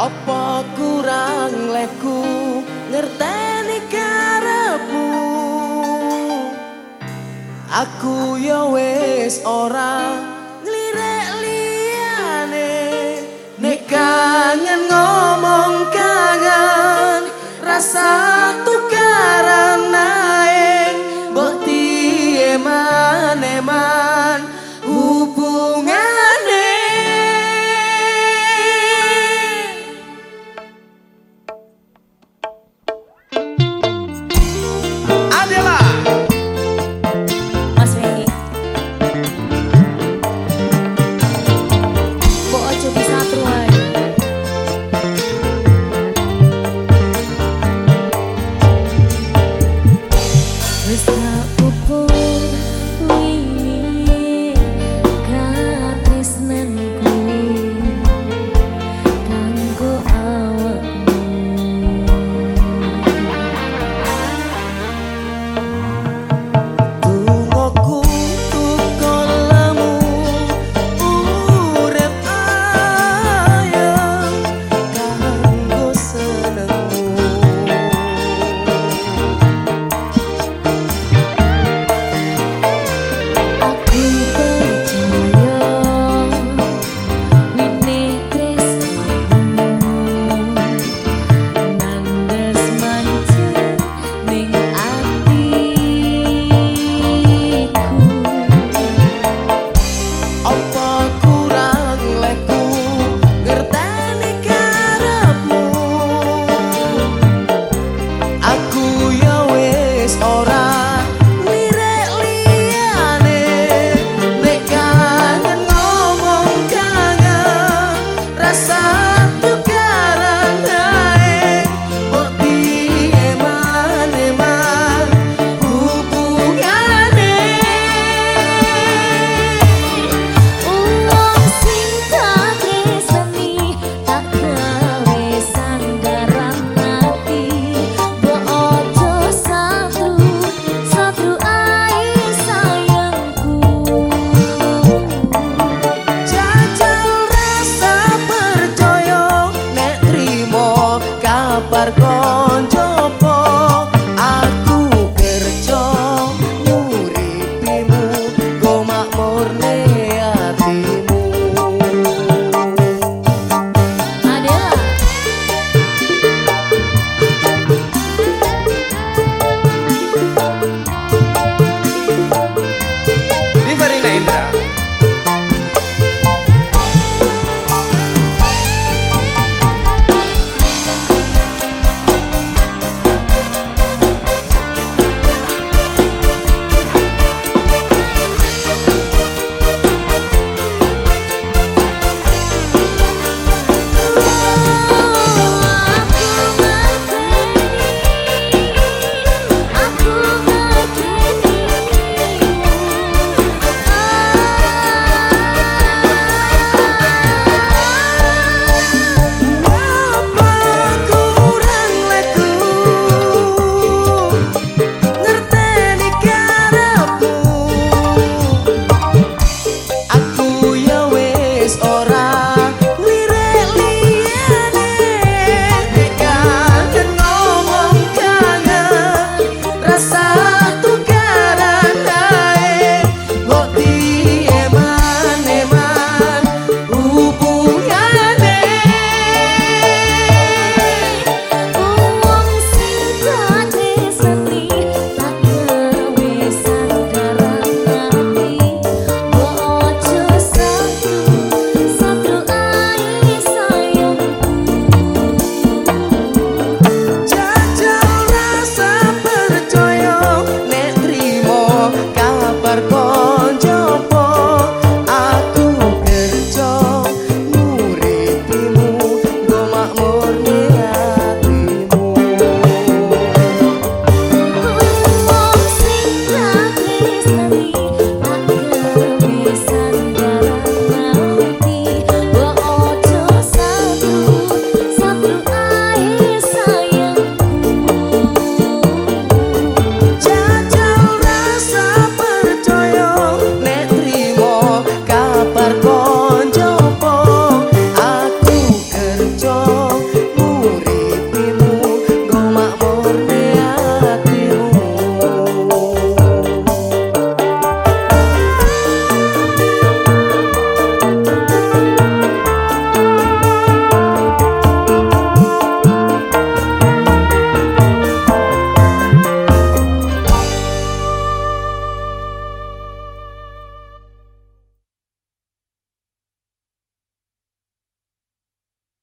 Apa kurang leku ngerteni karepmu? Aku ya wis ora nglirik liyane. Nek kangen ngomong kangen rasa